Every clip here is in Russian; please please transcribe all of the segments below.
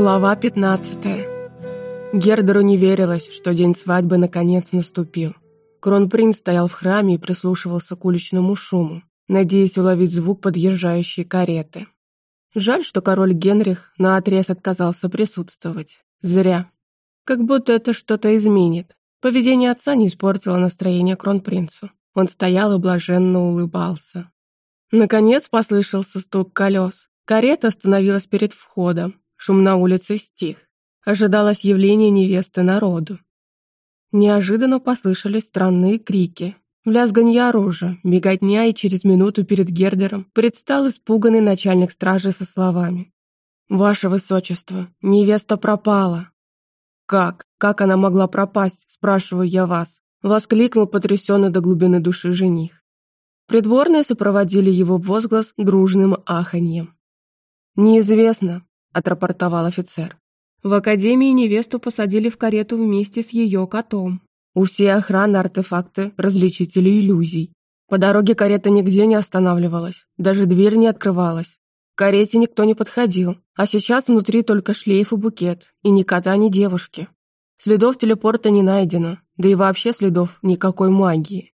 Глава 15. Гердеру не верилось, что день свадьбы наконец наступил. Кронпринц стоял в храме и прислушивался к уличному шуму, надеясь уловить звук подъезжающей кареты. Жаль, что король Генрих наотрез отказался присутствовать. Зря. Как будто это что-то изменит. Поведение отца не испортило настроение кронпринцу. Он стоял и блаженно улыбался. Наконец послышался стук колес. Карета остановилась перед входом. Шум на улице стих. Ожидалось явление невесты народу. Неожиданно послышались странные крики. Лязганье оружия, беготня, и через минуту перед Гердером предстал испуганный начальник стражи со словами. «Ваше Высочество, невеста пропала». «Как? Как она могла пропасть?» – спрашиваю я вас. Воскликнул потрясенный до глубины души жених. Придворные сопроводили его возглас дружным аханьем. «Неизвестно», – отрапортовал офицер. В академии невесту посадили в карету вместе с ее котом. У всей охраны артефакты различители иллюзий. По дороге карета нигде не останавливалась, даже дверь не открывалась. К карете никто не подходил, а сейчас внутри только шлейф и букет, и ни кота, ни девушки. Следов телепорта не найдено, да и вообще следов никакой магии.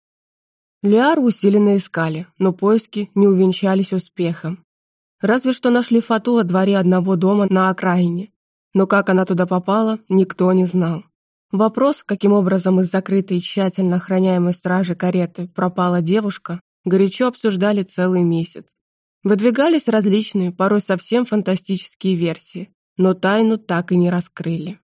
Лиар усиленно искали, но поиски не увенчались успехом. Разве что нашли Фату во дворе одного дома на окраине. Но как она туда попала, никто не знал. Вопрос, каким образом из закрытой и тщательно охраняемой стражи кареты пропала девушка, горячо обсуждали целый месяц. Выдвигались различные, порой совсем фантастические версии, но тайну так и не раскрыли.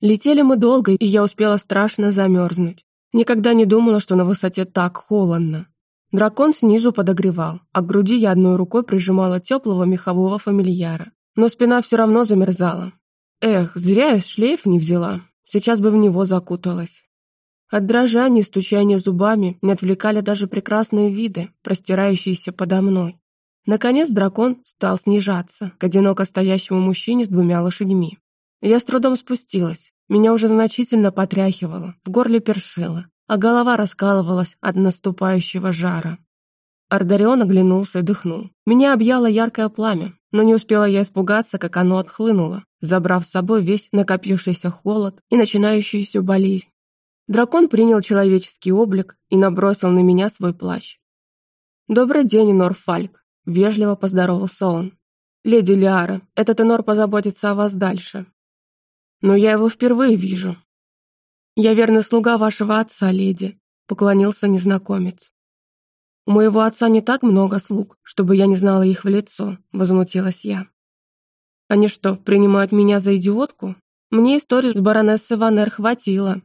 Летели мы долго, и я успела страшно замерзнуть. Никогда не думала, что на высоте так холодно. Дракон снизу подогревал, а к груди я одной рукой прижимала теплого мехового фамильяра. Но спина все равно замерзала. Эх, зря я шлейф не взяла. Сейчас бы в него закуталась. От дрожания и стучания зубами не отвлекали даже прекрасные виды, простирающиеся подо мной. Наконец дракон стал снижаться к одиноко стоящему мужчине с двумя лошадьми. Я с трудом спустилась. Меня уже значительно потряхивало, в горле першило а голова раскалывалась от наступающего жара. Ардарион оглянулся и дыхнул. Меня объяло яркое пламя, но не успела я испугаться, как оно отхлынуло, забрав с собой весь накопившийся холод и начинающуюся болезнь. Дракон принял человеческий облик и набросил на меня свой плащ. «Добрый день, Инор Фальк», — вежливо поздоровался он. «Леди Лиара, этот Инор позаботится о вас дальше». «Но я его впервые вижу», «Я верный слуга вашего отца, леди», — поклонился незнакомец. «У моего отца не так много слуг, чтобы я не знала их в лицо», — возмутилась я. «Они что, принимают меня за идиотку? Мне историю с баронессой Ванер хватило».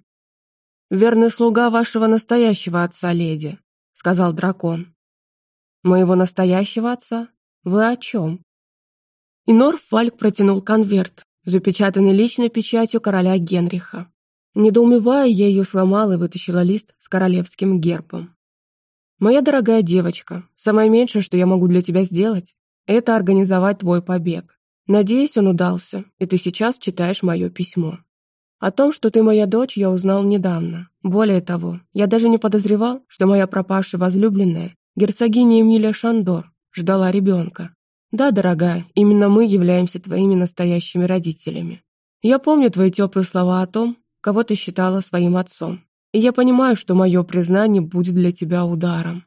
«Верный слуга вашего настоящего отца, леди», — сказал дракон. «Моего настоящего отца? Вы о чем?» И Норфальк протянул конверт, запечатанный личной печатью короля Генриха. Недоумевая, я ее сломала и вытащила лист с королевским гербом. «Моя дорогая девочка, самое меньшее, что я могу для тебя сделать, это организовать твой побег. Надеюсь, он удался, и ты сейчас читаешь мое письмо. О том, что ты моя дочь, я узнал недавно. Более того, я даже не подозревал, что моя пропавшая возлюбленная, герцогиня Эмилия Шандор, ждала ребенка. Да, дорогая, именно мы являемся твоими настоящими родителями. Я помню твои теплые слова о том, кого ты считала своим отцом. И я понимаю, что мое признание будет для тебя ударом.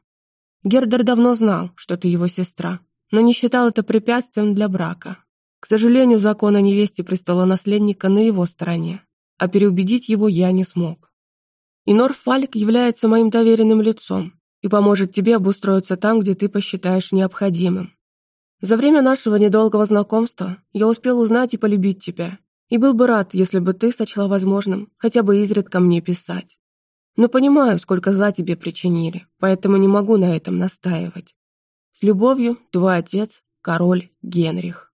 Гердер давно знал, что ты его сестра, но не считал это препятствием для брака. К сожалению, закон о невесте наследника на его стороне, а переубедить его я не смог. Инор Фалик является моим доверенным лицом и поможет тебе обустроиться там, где ты посчитаешь необходимым. За время нашего недолгого знакомства я успел узнать и полюбить тебя, и был бы рад, если бы ты сочла возможным хотя бы изредка мне писать. Но понимаю, сколько зла тебе причинили, поэтому не могу на этом настаивать. С любовью, твой отец, король Генрих.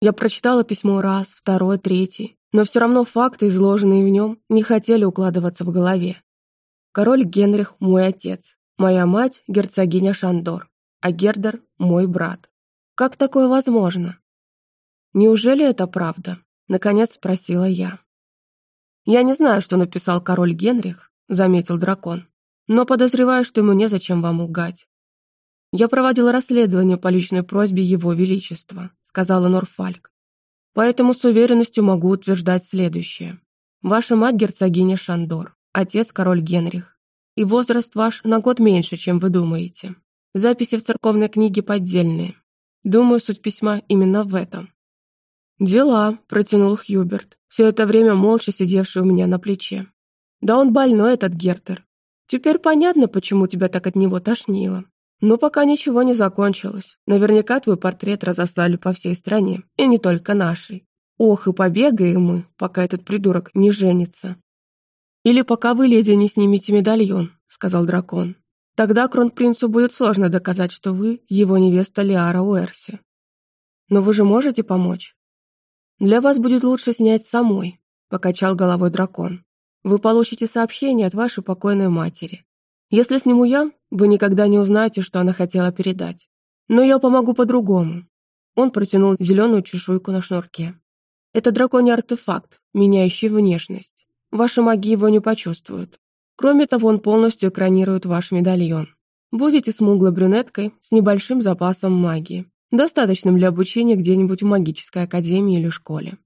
Я прочитала письмо раз, второй, третий, но все равно факты, изложенные в нем, не хотели укладываться в голове. Король Генрих – мой отец, моя мать – герцогиня Шандор, а Гердер – мой брат. Как такое возможно? Неужели это правда? Наконец спросила я. «Я не знаю, что написал король Генрих», — заметил дракон. Но подозреваю, что ему незачем вам лгать. Я проводил расследование по личной просьбе Его Величества, сказала Норфальк. Поэтому с уверенностью могу утверждать следующее. Ваша мать герцогиня Шандор, отец король Генрих. И возраст ваш на год меньше, чем вы думаете. Записи в церковной книге поддельные. Думаю, суть письма именно в этом. «Дела», — протянул Хьюберт, все это время молча сидевший у меня на плече. «Да он больной, этот Гертер. Теперь понятно, почему тебя так от него тошнило. Но пока ничего не закончилось. Наверняка твой портрет разослали по всей стране, и не только нашей. Ох, и побегаем мы, пока этот придурок не женится». «Или пока вы, леди, не снимете медальон», — сказал дракон. «Тогда кронпринцу будет сложно доказать, что вы его невеста Лиара Уэрси. Но вы же можете помочь?» «Для вас будет лучше снять самой», — покачал головой дракон. «Вы получите сообщение от вашей покойной матери. Если сниму я, вы никогда не узнаете, что она хотела передать. Но я помогу по-другому». Он протянул зеленую чешуйку на шнурке. «Это драконий артефакт, меняющий внешность. Ваши маги его не почувствуют. Кроме того, он полностью экранирует ваш медальон. Будете смуглой брюнеткой с небольшим запасом магии достаточным для обучения где-нибудь в магической академии или школе.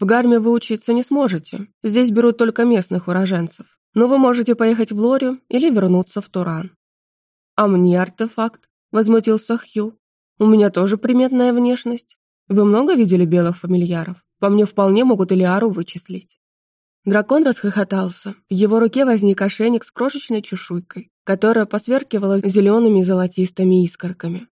В Гарме вы учиться не сможете, здесь берут только местных уроженцев, но вы можете поехать в Лорию или вернуться в Туран. «А мне артефакт?» – возмутился Хью. «У меня тоже приметная внешность. Вы много видели белых фамильяров? По мне вполне могут Элиару вычислить». Дракон расхохотался. В его руке возник ошейник с крошечной чешуйкой, которая посверкивала зелеными и золотистыми искорками.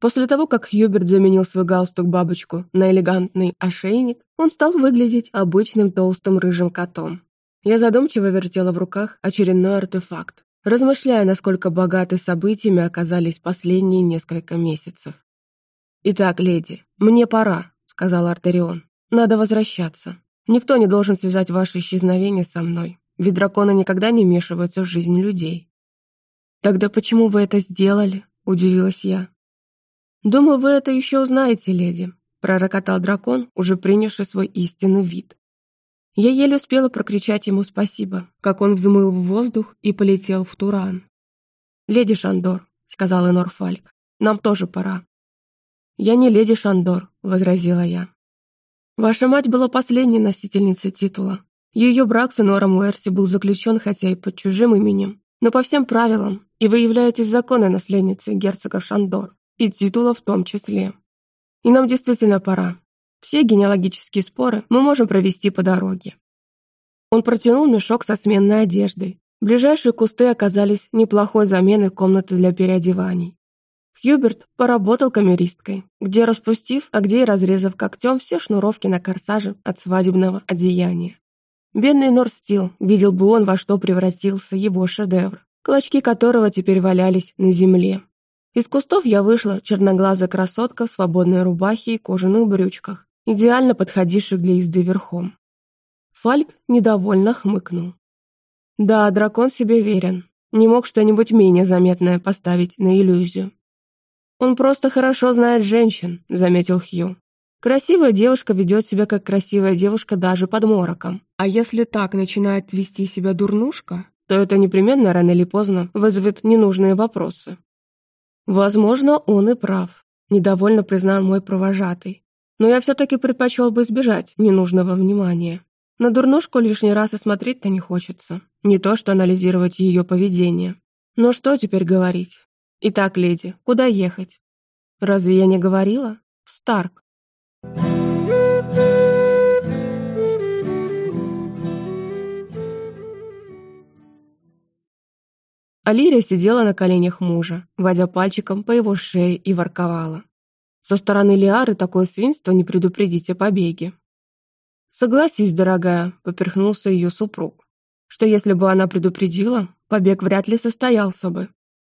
После того, как Хьюберт заменил свой галстук-бабочку на элегантный ошейник, он стал выглядеть обычным толстым рыжим котом. Я задумчиво вертела в руках очередной артефакт, размышляя, насколько богаты событиями оказались последние несколько месяцев. «Итак, леди, мне пора», — сказал Артерион. «Надо возвращаться. Никто не должен связать ваше исчезновение со мной, ведь драконы никогда не вмешиваются в жизнь людей». «Тогда почему вы это сделали?» — удивилась я. «Думаю, вы это еще узнаете, леди», — пророкотал дракон, уже принявший свой истинный вид. Я еле успела прокричать ему спасибо, как он взмыл в воздух и полетел в Туран. «Леди Шандор», — сказал Энор Фальк, — «нам тоже пора». «Я не леди Шандор», — возразила я. «Ваша мать была последней носительницей титула. Ее брак с Энором Уэрси был заключен, хотя и под чужим именем, но по всем правилам, и вы являетесь законной наследницей герцога Шандор и титула в том числе. И нам действительно пора. Все генеалогические споры мы можем провести по дороге. Он протянул мешок со сменной одеждой. Ближайшие кусты оказались неплохой заменой комнаты для переодеваний. Хьюберт поработал камеристкой, где распустив, а где и разрезав когтем все шнуровки на корсаже от свадебного одеяния. Бедный Норстил, видел бы он, во что превратился его шедевр, клочки которого теперь валялись на земле. Из кустов я вышла, черноглазая красотка в свободной рубахе и кожаных брючках, идеально подходивших для езды верхом. Фальк недовольно хмыкнул. Да, дракон себе верен. Не мог что-нибудь менее заметное поставить на иллюзию. «Он просто хорошо знает женщин», — заметил Хью. «Красивая девушка ведет себя как красивая девушка даже под мороком. А если так начинает вести себя дурнушка, то это непременно рано или поздно вызовет ненужные вопросы. Возможно, он и прав, недовольно признал мой провожатый. Но я все-таки предпочел бы избежать ненужного внимания. На дурнушку лишний раз и смотреть-то не хочется. Не то, что анализировать ее поведение. Но что теперь говорить? Итак, леди, куда ехать? Разве я не говорила? В Старк. Алирия сидела на коленях мужа, водя пальчиком по его шее и ворковала. Со стороны Лиары такое свинство не предупредить о побеге. «Согласись, дорогая», — поперхнулся ее супруг, что если бы она предупредила, побег вряд ли состоялся бы.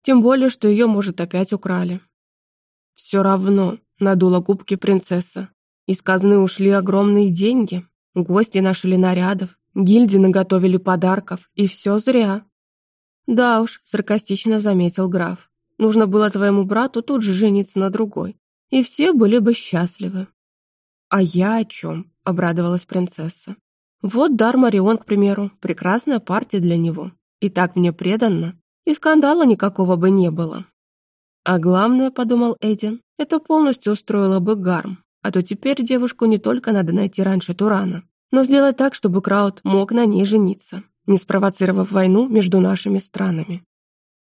Тем более, что ее, может, опять украли. «Все равно», — надула губки принцесса. «Из казны ушли огромные деньги, гости нашли нарядов, гильдии наготовили подарков, и все зря. «Да уж», — саркастично заметил граф. «Нужно было твоему брату тут же жениться на другой, и все были бы счастливы». «А я о чем?» — обрадовалась принцесса. «Вот дар Марион, к примеру, прекрасная партия для него. И так мне преданно. И скандала никакого бы не было. А главное, подумал Эдин, это полностью устроило бы Гарм, а то теперь девушку не только надо найти раньше Турана, но сделать так, чтобы Крауд мог на ней жениться, не спровоцировав войну между нашими странами.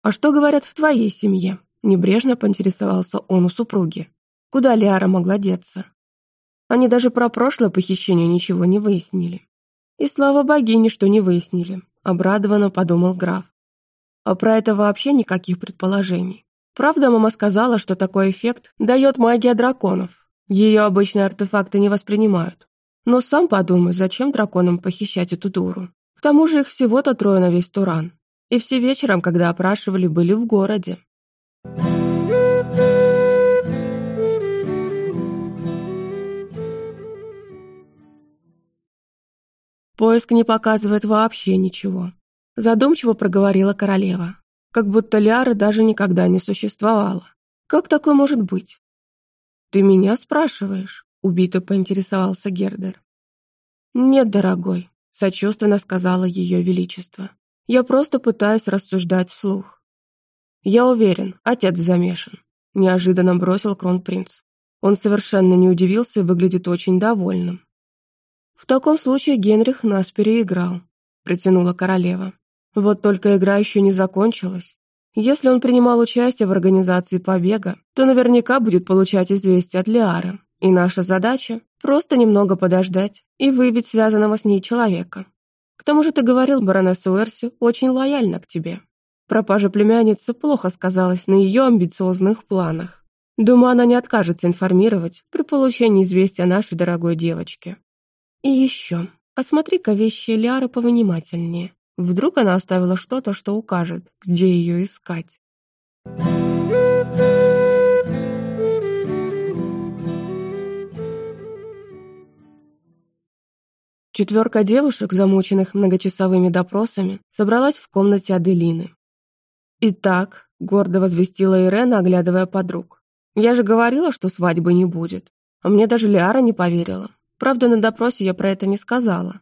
«А что говорят в твоей семье?» – небрежно поинтересовался он у супруги. «Куда Лиара могла деться?» Они даже про прошлое похищение ничего не выяснили. И слава богине, что не выяснили, обрадованно подумал граф. А про это вообще никаких предположений. Правда, мама сказала, что такой эффект дает магия драконов. Ее обычные артефакты не воспринимают. Но сам подумай, зачем драконам похищать эту дуру? К тому же их всего-то трое на весь Туран. И все вечером, когда опрашивали, были в городе. Поиск не показывает вообще ничего. Задумчиво проговорила королева. Как будто Лиары даже никогда не существовало. Как такое может быть? Ты меня спрашиваешь? Убито поинтересовался Гердер. Нет, дорогой, сочувственно сказала ее величество. Я просто пытаюсь рассуждать вслух. Я уверен, отец замешан. Неожиданно бросил кронпринц. Он совершенно не удивился и выглядит очень довольным. «В таком случае Генрих нас переиграл», — протянула королева. «Вот только игра еще не закончилась. Если он принимал участие в организации побега, то наверняка будет получать известия от Лиары, и наша задача — просто немного подождать и выбить связанного с ней человека. К тому же ты говорил, баронесса Уэрси очень лояльна к тебе. Пропажа племянницы плохо сказалась на ее амбициозных планах. Думаю, она не откажется информировать при получении известия нашей дорогой девочке. И еще, осмотри-ка вещи Ляры повнимательнее. Вдруг она оставила что-то, что укажет, где ее искать. Четверка девушек, замученных многочасовыми допросами, собралась в комнате Аделины. «Итак», — гордо возвестила Ирена, оглядывая подруг, «я же говорила, что свадьбы не будет, а мне даже Лиара не поверила. Правда, на допросе я про это не сказала.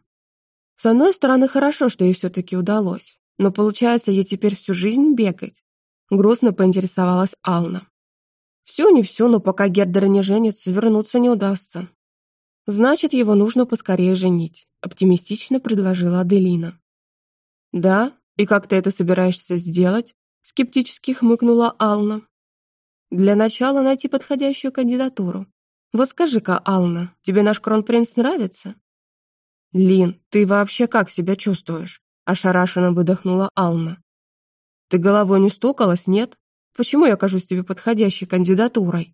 С одной стороны, хорошо, что ей все-таки удалось. Но получается, ей теперь всю жизнь бегать. Грустно поинтересовалась Ална. Все не все, но пока Гердер не женится, вернуться не удастся. Значит, его нужно поскорее женить, оптимистично предложила Аделина. Да, и как ты это собираешься сделать? Скептически хмыкнула Ална. Для начала найти подходящую кандидатуру. Вот скажи-ка, Ална, тебе наш кронпринц нравится?» «Лин, ты вообще как себя чувствуешь?» – ошарашенно выдохнула Ална. «Ты головой не стукалась, нет? Почему я кажусь тебе подходящей кандидатурой?»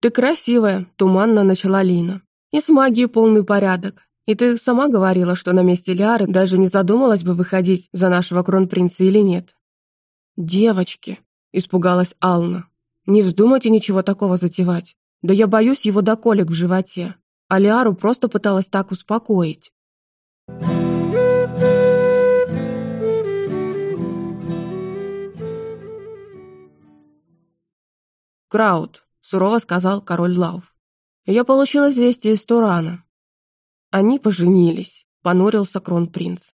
«Ты красивая», – туманно начала Лина. «И с магией полный порядок. И ты сама говорила, что на месте Лиары даже не задумалась бы выходить за нашего кронпринца или нет». «Девочки», – испугалась Ална, – «не вздумайте ничего такого затевать. Да я боюсь его до колик в животе. Алиару просто пыталась так успокоить. «Крауд», — сурово сказал король Лав. «Я получил известие из Турана». Они поженились, понурился кронпринц.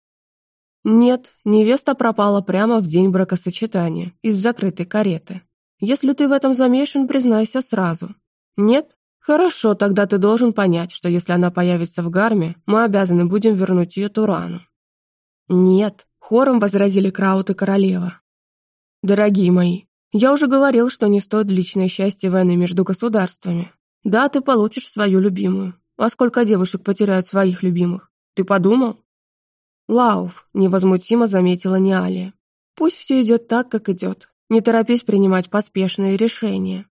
«Нет, невеста пропала прямо в день бракосочетания, из закрытой кареты. Если ты в этом замешан, признайся сразу. Нет? Хорошо, тогда ты должен понять, что если она появится в гарме, мы обязаны будем вернуть ее Турану. Нет, хором возразили Краут и королева. Дорогие мои, я уже говорил, что не стоит личное счастье войны между государствами. Да, ты получишь свою любимую. А сколько девушек потеряют своих любимых? Ты подумал? Лауф, невозмутимо заметила Неалия. Пусть все идет так, как идет. Не торопись принимать поспешные решения.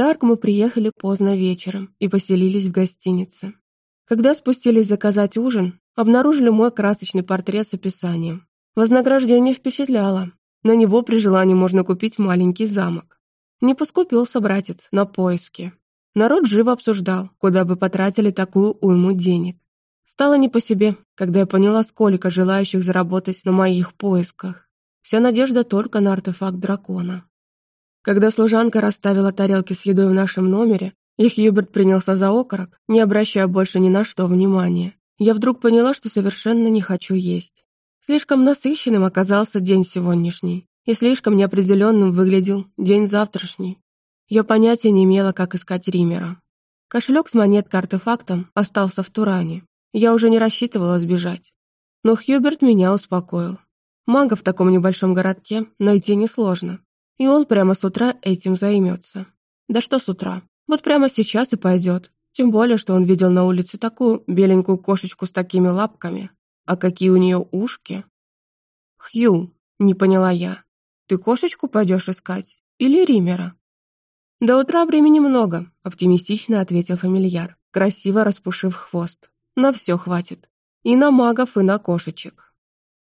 Старк мы приехали поздно вечером и поселились в гостинице. Когда спустились заказать ужин, обнаружили мой красочный портрет с описанием. Вознаграждение впечатляло. На него при желании можно купить маленький замок. Не поскупился братец на поиски. Народ живо обсуждал, куда бы потратили такую уйму денег. Стало не по себе, когда я поняла, сколько желающих заработать на моих поисках. Вся надежда только на артефакт дракона. Когда служанка расставила тарелки с едой в нашем номере, И Хьюберт принялся за окорок, не обращая больше ни на что внимания. Я вдруг поняла, что совершенно не хочу есть. Слишком насыщенным оказался день сегодняшний, и слишком неопределенным выглядел день завтрашний. Я понятия не имела, как искать Римера. Кошелек с монеткой-артефактом остался в Туране. Я уже не рассчитывала сбежать. Но Хьюберт меня успокоил. Мага в таком небольшом городке найти несложно. И он прямо с утра этим займется. Да что с утра? Вот прямо сейчас и пойдет. Тем более, что он видел на улице такую беленькую кошечку с такими лапками. А какие у нее ушки? Хью, не поняла я. Ты кошечку пойдешь искать? Или Римера? До утра времени много, оптимистично ответил фамильяр, красиво распушив хвост. На все хватит. И на магов, и на кошечек.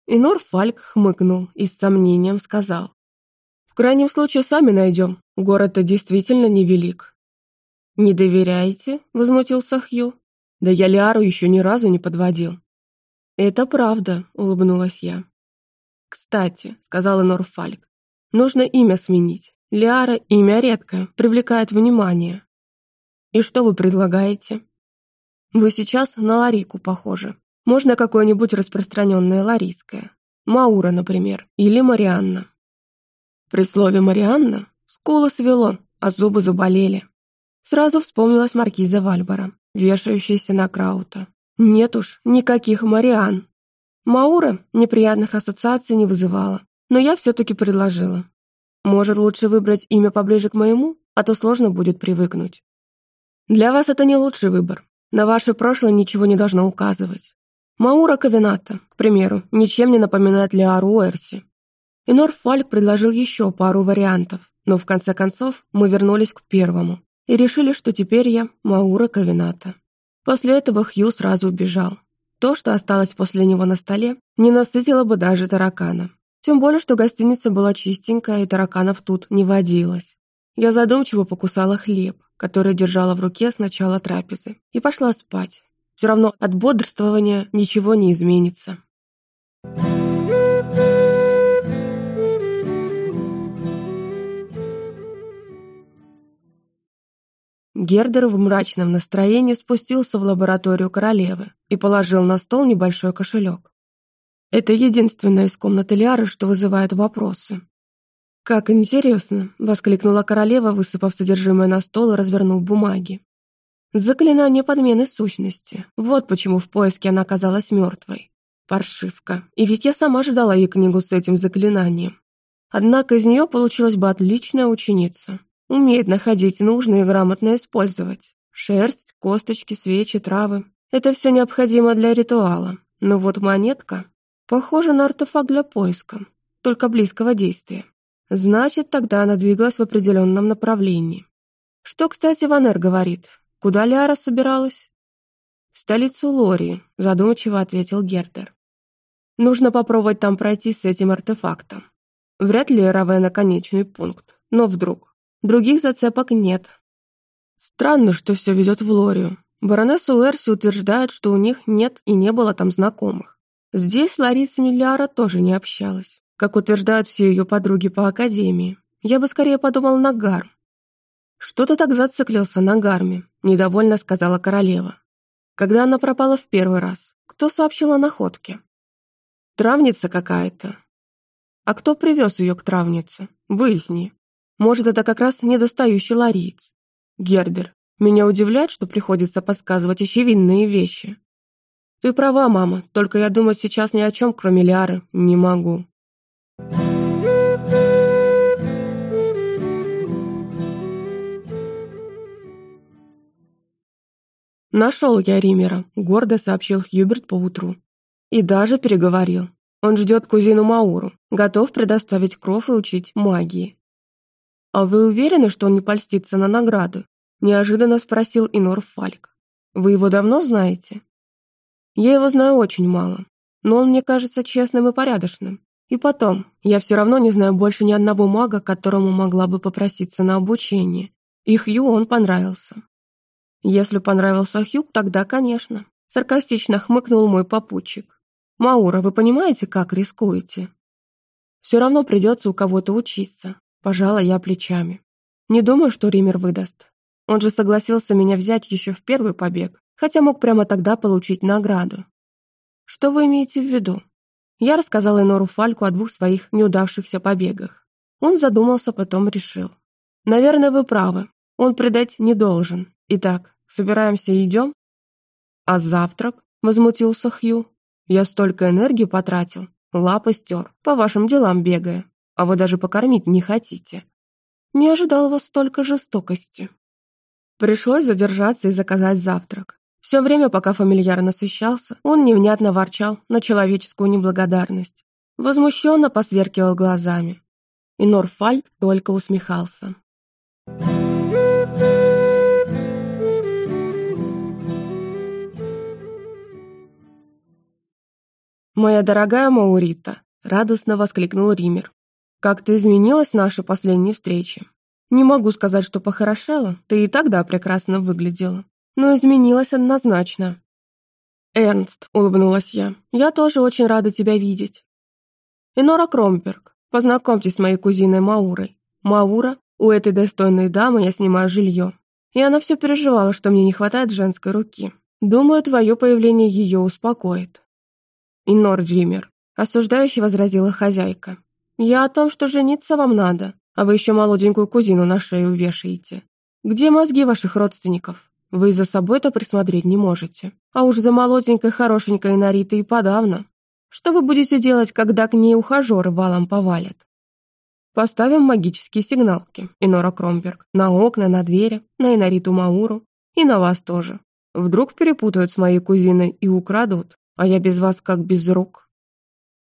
И Норфальк хмыкнул и с сомнением сказал. В крайнем случае сами найдем. Город-то действительно невелик. «Не доверяете?» — возмутился Хью. «Да я Лиару еще ни разу не подводил». «Это правда», — улыбнулась я. «Кстати», — сказала Норфальк, — «нужно имя сменить. Лиара — имя редкое, привлекает внимание». «И что вы предлагаете?» «Вы сейчас на Ларику похожи. Можно какое-нибудь распространенное ларийское. Маура, например, или Марианна». При слове «Марианна» скулы свело, а зубы заболели. Сразу вспомнилась маркиза Вальбора, вешающаяся на Краута. Нет уж, никаких Мариан. Маура неприятных ассоциаций не вызывала, но я все-таки предложила. Может, лучше выбрать имя поближе к моему, а то сложно будет привыкнуть. Для вас это не лучший выбор. На ваше прошлое ничего не должно указывать. Маура Кавината, к примеру, ничем не напоминает Леару Уэрси. И Норфальк предложил еще пару вариантов, но в конце концов мы вернулись к первому и решили, что теперь я Маура Кавината. После этого Хью сразу убежал. То, что осталось после него на столе, не насытило бы даже таракана. Тем более, что гостиница была чистенькая, и тараканов тут не водилось. Я задумчиво покусала хлеб, который держала в руке с начала трапезы, и пошла спать. Все равно от бодрствования ничего не изменится. Гердер в мрачном настроении спустился в лабораторию королевы и положил на стол небольшой кошелек. Это единственная из комнаты Лиары, что вызывает вопросы. «Как интересно!» — воскликнула королева, высыпав содержимое на стол и развернув бумаги. Заклинание подмены сущности. Вот почему в поиске она оказалась мертвой. Паршивка. И ведь я сама ждала ей книгу с этим заклинанием. Однако из нее получилась бы отличная ученица. Умеет находить нужное и грамотно использовать. Шерсть, косточки, свечи, травы. Это все необходимо для ритуала. Но вот монетка похожа на артефакт для поиска, только близкого действия. Значит, тогда она двигалась в определенном направлении. Что, кстати, Ванер говорит? Куда Ляра собиралась? В столицу Лории, задумчиво ответил Гердер. Нужно попробовать там пройти с этим артефактом. Вряд ли Равена конечный пункт, но вдруг. Других зацепок нет. Странно, что все ведет в Лорию. Баронесса Уэрси утверждает, что у них нет и не было там знакомых. Здесь Лариса Милляра тоже не общалась, как утверждают все ее подруги по академии. Я бы скорее подумал на Гарм. «Что ты так зациклился на Гарме?» – недовольно сказала королева. Когда она пропала в первый раз, кто сообщил о находке? Травница какая-то. А кто привез ее к травнице? Выясни. Может, это как раз недостающий лариец. Гердер, меня удивляет, что приходится подсказывать очевидные вещи. Ты права, мама, только я думать сейчас ни о чем, кроме Лиары, не могу. «Нашел я Римера», — гордо сообщил Хьюберт поутру. И даже переговорил. Он ждет кузину Мауру, готов предоставить кров и учить магии. «А вы уверены, что он не польстится на награды?» – неожиданно спросил Инор Фальк. «Вы его давно знаете?» «Я его знаю очень мало, но он мне кажется честным и порядочным. И потом, я все равно не знаю больше ни одного мага, которому могла бы попроситься на обучение. И Хью он понравился». «Если понравился Хью, тогда, конечно», – саркастично хмыкнул мой попутчик. «Маура, вы понимаете, как рискуете?» «Все равно придется у кого-то учиться, Пожала я плечами. Не думаю, что Ример выдаст. Он же согласился меня взять еще в первый побег, хотя мог прямо тогда получить награду. Что вы имеете в виду? Я рассказала Энору Фальку о двух своих неудавшихся побегах. Он задумался, потом решил. Наверное, вы правы. Он предать не должен. Итак, собираемся и идем? А завтрак? Возмутился Хью. Я столько энергии потратил. Лапы стер, по вашим делам бегая. А вы даже покормить не хотите. Не ожидал вас столько жестокости. Пришлось задержаться и заказать завтрак. Все время, пока фамильяр насыщался, он невнятно ворчал на человеческую неблагодарность. Возмущенно посверкивал глазами. И Норфальд только усмехался. «Моя дорогая Маурита!» — радостно воскликнул Ример. «Как ты изменилась нашей последней встрече. Не могу сказать, что похорошела, ты и тогда прекрасно выглядела, но изменилась однозначно. «Эрнст», — улыбнулась я, — «я тоже очень рада тебя видеть». «Инора Кромберг, познакомьтесь с моей кузиной Маурой. Маура, у этой достойной дамы я снимаю жилье. И она все переживала, что мне не хватает женской руки. Думаю, твое появление ее успокоит». «Инор Джиммер», — осуждающе возразила хозяйка. «Я о том, что жениться вам надо, а вы еще молоденькую кузину на шею вешаете. Где мозги ваших родственников? Вы за собой-то присмотреть не можете. А уж за молоденькой хорошенькой Наритой и подавно. Что вы будете делать, когда к ней ухажеры валом повалят? Поставим магические сигналки, Инора Кромберг, на окна, на двери, на Инариту Мауру и на вас тоже. Вдруг перепутают с моей кузиной и украдут, а я без вас как без рук.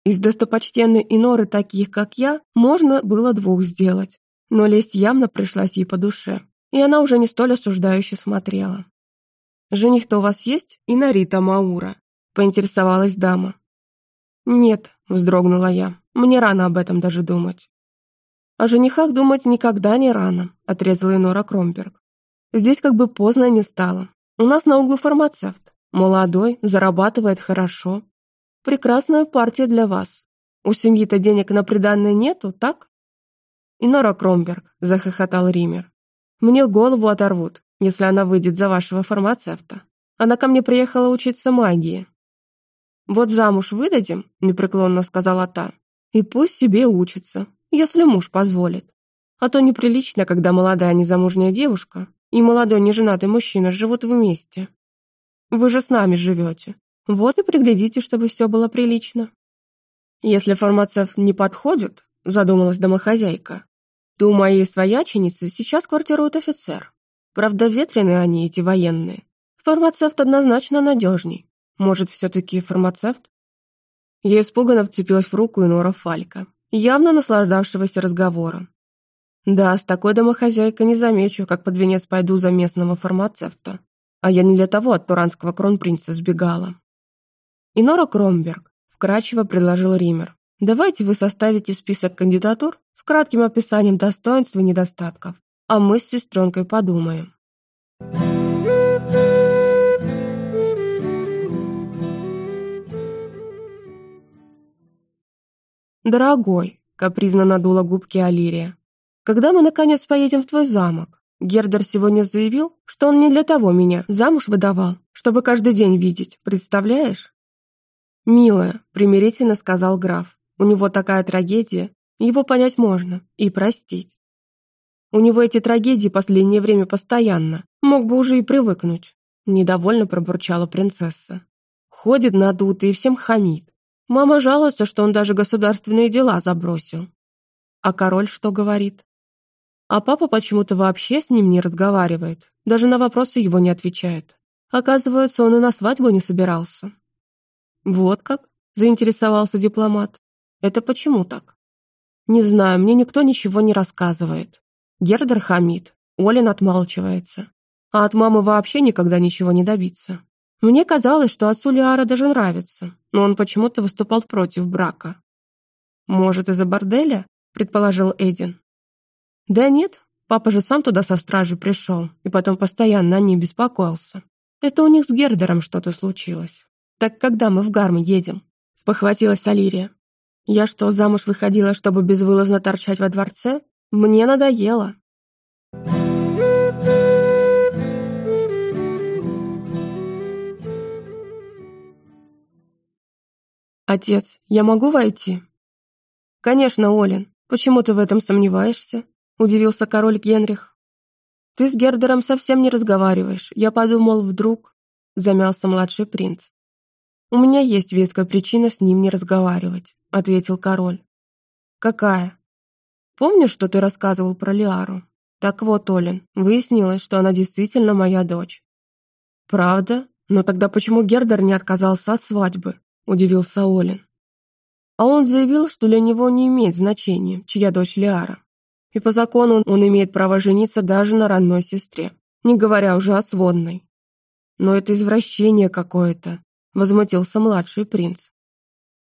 Из достопочтенной Иноры таких, как я, можно было двух сделать, но лесть явно пришлась ей по душе, и она уже не столь осуждающе смотрела. «Жених-то у вас есть?» «Инарита Маура», — поинтересовалась дама. «Нет», — вздрогнула я, — «мне рано об этом даже думать». «О женихах думать никогда не рано», — отрезала Инора Кромберг. «Здесь как бы поздно не стало. У нас на углу фармацевт. Молодой, зарабатывает хорошо, Прекрасная партия для вас. У семьи-то денег на приданное нету, так? И Нора Кромберг, захохотал Ример. Мне голову оторвут, если она выйдет за вашего фармацевта. Она ко мне приехала учиться магии. Вот замуж выдадим, непреклонно сказала та, и пусть себе учится, если муж позволит. А то неприлично, когда молодая незамужняя девушка и молодой неженатый мужчина живут вместе. Вы же с нами живете, вот и приглядите, чтобы все было прилично. Если фармацевт не подходит, задумалась домохозяйка, то у моей свояченицы сейчас квартирует офицер. Правда, ветреные они, эти военные. Фармацевт однозначно надежней. Может, все-таки фармацевт? Я испуганно вцепилась в руку Инора Фалька, явно наслаждавшегося разговором. Да, с такой домохозяйкой не замечу, как под венец пойду за местного фармацевта. А я не для того от туранского кронпринца сбегала. И Нора Кромберг вкратчиво предложил Ример. «Давайте вы составите список кандидатур с кратким описанием достоинств и недостатков, а мы с сестренкой подумаем». «Дорогой», — капризно надула губки Алирия, «когда мы, наконец, поедем в твой замок? Гердер сегодня заявил, что он не для того меня замуж выдавал, чтобы каждый день видеть, представляешь? «Милая», — примирительно сказал граф, — «у него такая трагедия, его понять можно и простить. У него эти трагедии последнее время постоянно, мог бы уже и привыкнуть», — недовольно пробурчала принцесса. «Ходит надутый и всем хамит. Мама жалуется, что он даже государственные дела забросил. А король что говорит? А папа почему-то вообще с ним не разговаривает, даже на вопросы его не отвечает. Оказывается, он и на свадьбу не собирался. «Вот как?» – заинтересовался дипломат. «Это почему так?» «Не знаю, мне никто ничего не рассказывает. Гердер хамит, Олин отмалчивается. А от мамы вообще никогда ничего не добиться. Мне казалось, что отцу Лиара даже нравится, но он почему-то выступал против брака». «Может, из-за борделя?» – предположил Эдин. «Да нет, папа же сам туда со стражи пришел, и потом постоянно о ней беспокоился. Это у них с Гердером что-то случилось. «Так когда мы в Гармы едем?» — спохватилась Алирия. «Я что, замуж выходила, чтобы безвылазно торчать во дворце? Мне надоело!» «Отец, я могу войти?» «Конечно, Олин. Почему ты в этом сомневаешься?» — удивился король Генрих. «Ты с Гердером совсем не разговариваешь. Я подумал, вдруг...» — замялся младший принц. «У меня есть веская причина с ним не разговаривать», – ответил король. «Какая?» «Помнишь, что ты рассказывал про Лиару? Так вот, Олин, выяснилось, что она действительно моя дочь». «Правда? Но тогда почему Гердер не отказался от свадьбы?» – удивился Олин. А он заявил, что для него не имеет значения, чья дочь Лиара. И по закону он имеет право жениться даже на родной сестре, не говоря уже о сводной. Но это извращение какое-то, возмутился младший принц.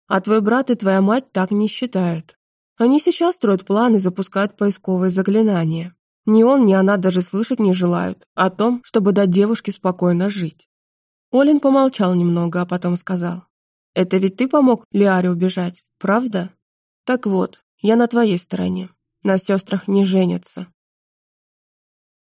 А твой брат и твоя мать так не считают. Они сейчас строят планы и запускают поисковые заклинания. Ни он, ни она даже слышать не желают о том, чтобы дать девушке спокойно жить. Олин помолчал немного, а потом сказал. «Это ведь ты помог Лиаре убежать, правда? Так вот, я на твоей стороне. На сестрах не женятся.